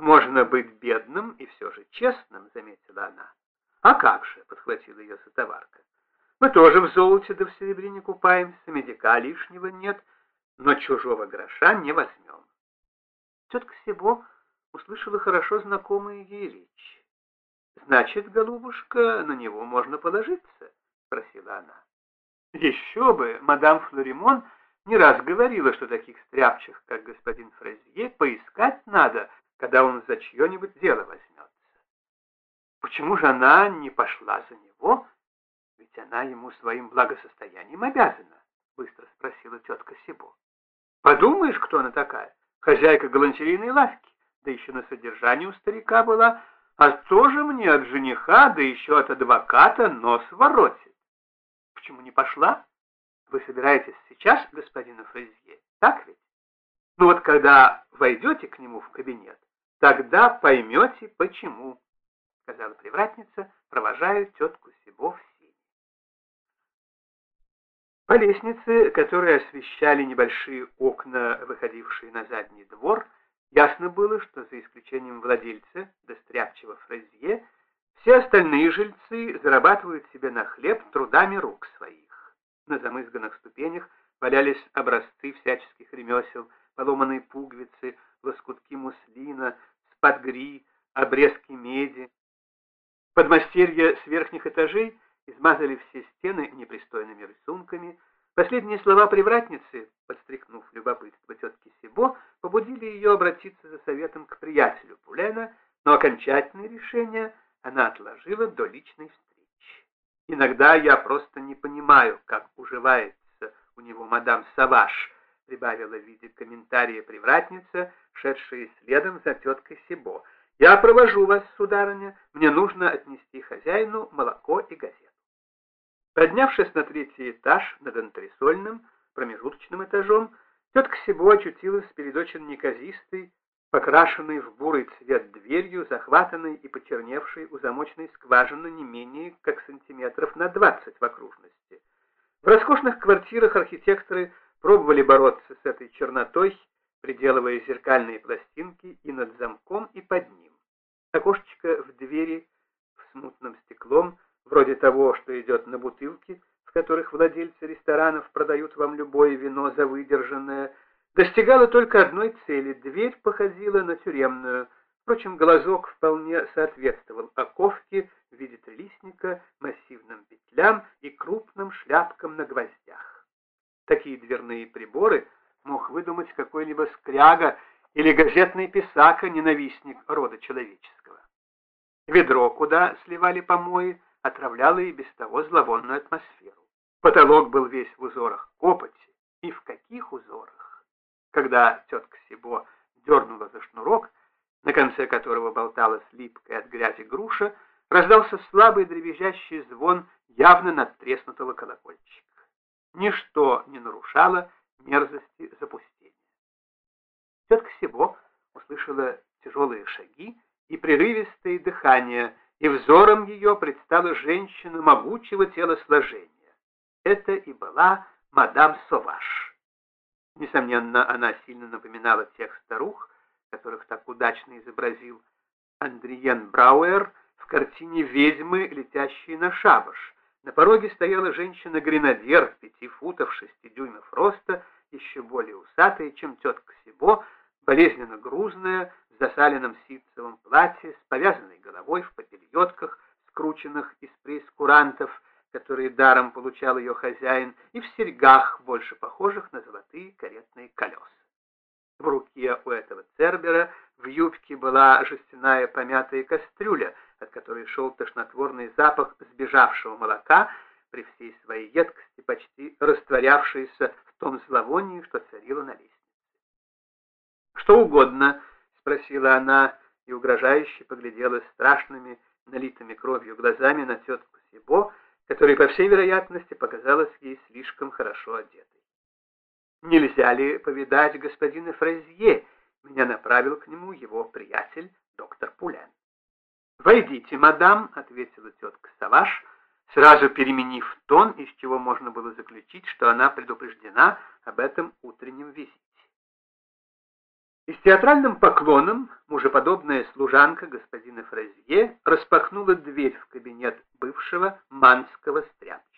«Можно быть бедным и все же честным», — заметила она. «А как же?» — подхватила ее сотоварка. «Мы тоже в золоте да в серебре купаемся, медика лишнего нет, но чужого гроша не возьмем». Тетка Себо услышала хорошо знакомые ей речи. «Значит, голубушка, на него можно положиться?» — спросила она. «Еще бы! Мадам Флоримон не раз говорила, что таких стряпчих, как господин Фразье, поискать надо, когда он за чье-нибудь дело возьмется. Почему же она не пошла за него? Ведь она ему своим благосостоянием обязана, быстро спросила тетка Сибо. Подумаешь, кто она такая? Хозяйка галантерейной лавки, да еще на содержании у старика была, а тоже мне от жениха, да еще от адвоката нос воротит. Почему не пошла? Вы собираетесь сейчас, господина Фрезье, так ведь? Ну вот когда войдете к нему в кабинет, Тогда поймете, почему, — сказала привратница, провожая тетку Сибо в сине. По лестнице, которые освещали небольшие окна, выходившие на задний двор, ясно было, что за исключением владельца, достряпчего фразье, все остальные жильцы зарабатывают себе на хлеб трудами рук своих. На замызганных ступенях валялись образцы всяческих ремесел, поломанные пуговицы, лоскутки муслина, подгри, обрезки меди. Подмастерья с верхних этажей измазали все стены непристойными рисунками. Последние слова привратницы, подстряхнув любопытство тетки Сибо, побудили ее обратиться за советом к приятелю Пулена, но окончательное решение она отложила до личной встречи. Иногда я просто не понимаю, как уживается у него мадам Саваш, прибавила в виде комментария привратница, шедшая следом за теткой Сибо. «Я провожу вас, сударыня. Мне нужно отнести хозяину молоко и газету». Поднявшись на третий этаж над антресольным, промежуточным этажом, тетка Сибо очутилась перед очень неказистой, покрашенной в бурый цвет дверью, захватанной и почерневшей у замочной скважины не менее как сантиметров на 20 в окружности. В роскошных квартирах архитекторы пробовали бороться с этой чернотой, приделывая зеркальные пластинки и над замком, и под ним. Окошечко в двери в смутном стеклом, вроде того, что идет на бутылке, в которых владельцы ресторанов продают вам любое вино за выдержанное, достигало только одной цели. Дверь походила на тюремную. Впрочем, глазок вполне соответствовал оковке в виде трелисника, массивным петлям и крупным шляпкам на гвоздях. Такие дверные приборы мог выдумать какой-либо скряга или газетный писака, ненавистник рода человеческого. Ведро, куда сливали помои, отравляло и без того зловонную атмосферу. Потолок был весь в узорах копоти. И в каких узорах? Когда тетка Сибо дернула за шнурок, на конце которого болталась липкая от грязи груша, раздался слабый дребезжащий звон явно надтреснутого колокольчика. Ничто не нарушало мерзости запустения. Тетка Себо услышала тяжелые шаги и прерывистое дыхание, и взором ее предстала женщина могучего телосложения. Это и была мадам Соваш. Несомненно, она сильно напоминала тех старух, которых так удачно изобразил Андриен Брауэр в картине «Ведьмы, летящие на шабаш», на пороге стояла женщина-гренадер пяти футов шести дюймов роста, еще более усатая, чем тетка Сибо, болезненно грузная, в засаленном ситцевом платье, с повязанной головой в попельотках, скрученных из прейскурантов, которые даром получал ее хозяин, и в серьгах, больше похожих на золотые каретные колеса. В руке у этого цербера в юбке была жестяная помятая кастрюля — от которой шел тошнотворный запах сбежавшего молока, при всей своей едкости почти растворявшийся в том зловонии, что царило на лестнице. «Что угодно», — спросила она и угрожающе поглядела страшными, налитыми кровью глазами на тетку Сибо, которая, по всей вероятности, показалась ей слишком хорошо одетой. «Нельзя ли повидать господина Фразье?» Меня направил к нему его приятель, доктор Пулян. «Войдите, мадам», — ответила тетка Саваш, сразу переменив тон, из чего можно было заключить, что она предупреждена об этом утреннем визите. И с театральным поклоном мужеподобная служанка господина Фразье распахнула дверь в кабинет бывшего манского стряпчего.